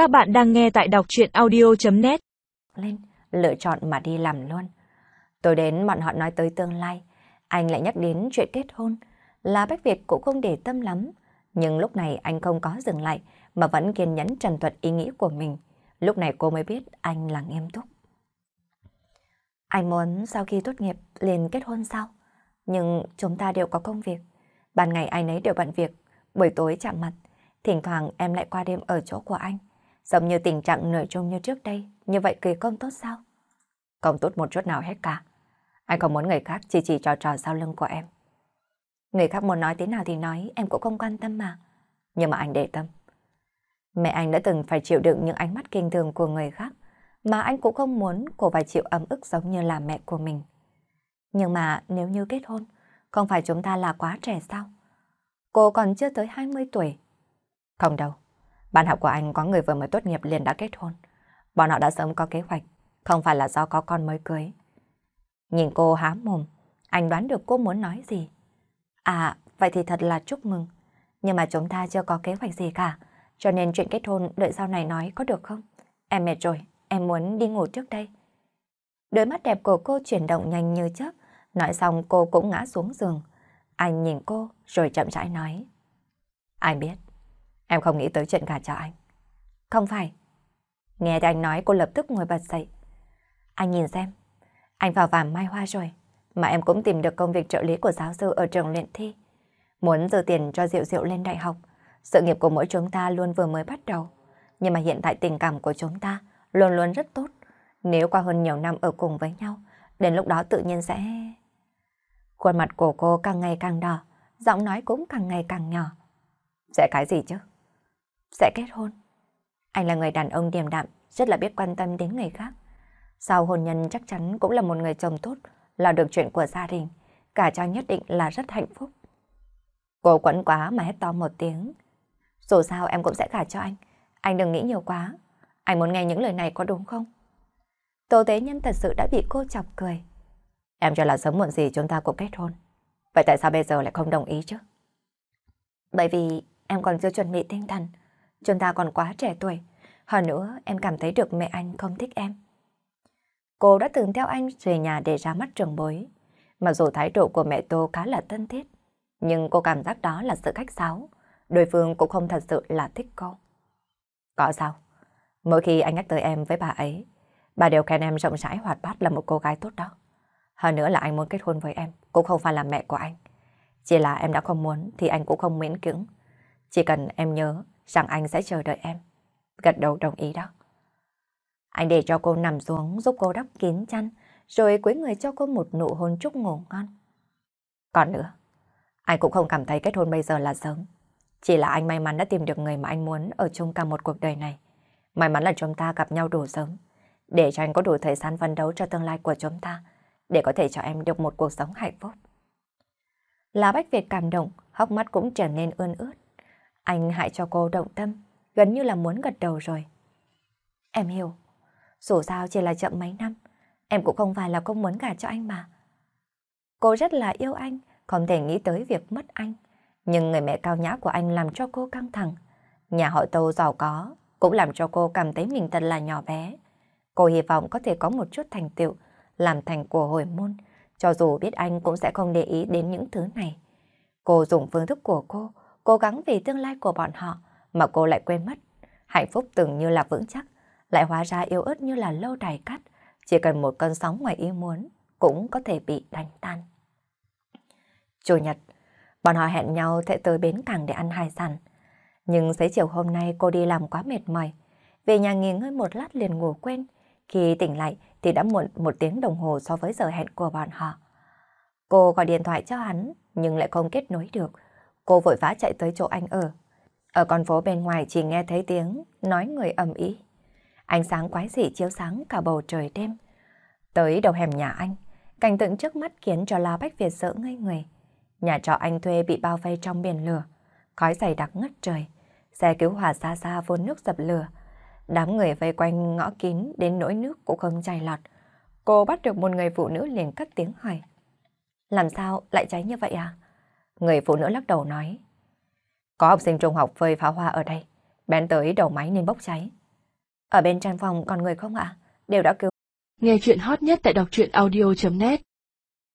Các bạn đang nghe tại đọc chuyện audio.net Lên, lựa chọn mà đi làm luôn. Tôi đến bọn họ nói tới tương lai. Anh lại nhắc đến chuyện kết hôn. Là Bách Việt cũng không để tâm lắm. Nhưng lúc này anh không có dừng lại mà vẫn kiên nhẫn trần thuật ý nghĩ của mình. Lúc này cô mới biết anh là nghiêm túc. Anh muốn sau khi tốt nghiệp liền kết hôn sao? Nhưng chúng ta đều có công việc. Ban ngày ai nấy đều bận việc, buổi tối chạm mặt. Thỉnh thoảng em lại qua đêm ở chỗ của anh. Giống như tình trạng nửa chung như trước đây, như vậy kỳ công tốt sao? Không tốt một chút nào hết cả. Anh không muốn người khác chỉ chỉ trò trò sau lưng của em. Người khác muốn nói thế nào thì nói, em cũng không quan tâm mà. Nhưng mà anh để tâm. Mẹ anh đã từng phải chịu đựng những ánh mắt kinh thường của người khác, mà anh cũng không muốn cô phải chịu ấm ức giống như là mẹ của mình. Nhưng mà nếu như kết hôn, không phải chúng ta là quá trẻ sao? Cô còn chưa tới 20 tuổi. Không đâu. Bạn học của anh có người vừa mới tốt nghiệp liền đã kết hôn. Bọn họ đã sớm có kế hoạch, không phải là do có con mới cưới. Nhìn cô há mồm, anh đoán được cô muốn nói gì. À, vậy thì thật là chúc mừng. Nhưng mà chúng ta chưa có kế hoạch gì cả, cho nên chuyện kết hôn đợi sau này nói có được không? Em mệt rồi, em muốn đi ngủ trước đây. Đôi mắt đẹp của cô chuyển động nhanh như chớp, nói xong cô cũng ngã xuống giường. Anh nhìn cô rồi chậm rãi nói. Anh biết, em không nghĩ tới chuyện gả cho anh. Không phải. Nghe thấy anh nói cô lập tức ngồi bật dậy. Anh nhìn xem, anh vào vàm mai hoa rồi, mà em cũng tìm được công việc trợ lý của giáo sư ở trường luyện thi. Muốn dư tiền cho Diệu Diệu lên đại học, sự nghiệp của mỗi chúng ta luôn vừa mới bắt đầu. Nhưng mà hiện tại tình cảm của chúng ta luôn luôn rất tốt. Nếu qua hơn nhiều năm ở cùng với nhau, đến lúc đó tự nhiên sẽ... Khuôn mặt của cô càng ngày càng đỏ, giọng nói cũng càng ngày càng nhỏ. Sẽ cái gì chứ? Sẽ kết hôn. Anh là người đàn ông điềm đạm, rất là biết quan tâm đến người khác. Sau hôn nhân chắc chắn cũng là một người chồng tốt, là được chuyện của gia đình. Cả cho nhất định là rất hạnh phúc. Cô quẫn quá mà hét to một tiếng. Dù sao em cũng sẽ gả cho anh. Anh đừng nghĩ nhiều quá. Anh muốn nghe những lời này có đúng không? Tô Tế Nhân thật sự đã bị cô chọc cười. Em cho là sớm muộn gì chúng ta cũng kết hôn. Vậy tại sao bây giờ lại không đồng ý chứ? Bởi vì em còn chưa chuẩn bị tinh thần. Chúng ta còn quá trẻ tuổi. Hơn nữa em cảm thấy được mẹ anh không thích em. Cô đã từng theo anh về nhà để ra mắt trường bối. Mặc dù thái độ của mẹ Tô khá là thân thiết, nhưng cô cảm giác đó là sự khách sáo. Đối phương cũng không thật sự là thích cô. Có sao? Mỗi khi anh nhắc tới em với bà ấy, bà đều khen em rộng rãi hoạt bát là một cô gái tốt đó. Hơn nữa là anh muốn kết hôn với em, cũng không phải là mẹ của anh. Chỉ là em đã không muốn thì anh cũng không miễn cưỡng. Chỉ cần em nhớ rằng anh sẽ chờ đợi em. Gật đầu đồng ý đó. Anh để cho cô nằm xuống giúp cô đắp kín chăn, rồi quấy người cho cô một nụ hôn chúc ngủ ngon. Còn nữa, anh cũng không cảm thấy kết hôn bây giờ là sớm. Chỉ là anh may mắn đã tìm được người mà anh muốn ở chung cả một cuộc đời này. May mắn là chúng ta gặp nhau đủ sớm, để cho anh có đủ thời gian phấn đấu cho tương lai của chúng ta, để có thể cho em được một cuộc sống hạnh phúc. Lá Bách Việt cảm động, hốc mắt cũng trở nên ươn ướt. Anh hại cho cô động tâm, gần như là muốn gật đầu rồi. Em hiểu, dù sao chỉ là chậm mấy năm, em cũng không phải là không muốn gả cho anh mà. Cô rất là yêu anh, không thể nghĩ tới việc mất anh. Nhưng người mẹ cao nhã của anh làm cho cô căng thẳng. Nhà họ Tâu giàu có, cũng làm cho cô cảm thấy mình thật là nhỏ bé. Cô hy vọng có thể có một chút thành tựu, làm thành của hồi môn, cho dù biết anh cũng sẽ không để ý đến những thứ này. Cô dùng phương thức của cô, cố gắng vì tương lai của bọn họ, mà cô lại quên mất. Hạnh phúc từng như là vững chắc, lại hóa ra yếu ớt như là lâu đài cắt, chỉ cần một cơn sóng ngoài ý muốn cũng có thể bị đánh tan. Chủ nhật, bọn họ hẹn nhau sẽ tới bến cảng để ăn hải sản. Nhưng xế chiều hôm nay cô đi làm quá mệt mỏi. Về nhà nghỉ ngơi một lát liền ngủ quên. Khi tỉnh lại thì đã muộn một tiếng đồng hồ so với giờ hẹn của bọn họ. Cô gọi điện thoại cho hắn nhưng lại không kết nối được. Cô vội vã chạy tới chỗ anh ở. Ở con phố bên ngoài chỉ nghe thấy tiếng nói người ầm ĩ. Ánh sáng quái dị chiếu sáng cả bầu trời đêm. Tới đầu hẻm nhà anh, cảnh tượng trước mắt khiến cho La Bách Việt sợ ngây người. Nhà trọ anh thuê bị bao vây trong biển lửa, khói dày đặc ngất trời. Xe cứu hỏa xa xa vốn nước dập lửa. Đám người vây quanh ngõ kín đến nỗi nước cũng không chảy lọt. Cô bắt được một người phụ nữ liền cất tiếng hỏi. Làm sao lại cháy như vậy à? Người phụ nữ lắc đầu nói. Có học sinh trung học phơi pháo hoa ở đây. Bén tới đầu máy nên bốc cháy. Ở bên trong phòng còn người không ạ? Đều đã cứu. Nghe chuyện hot nhất tại đọc truyện audio.net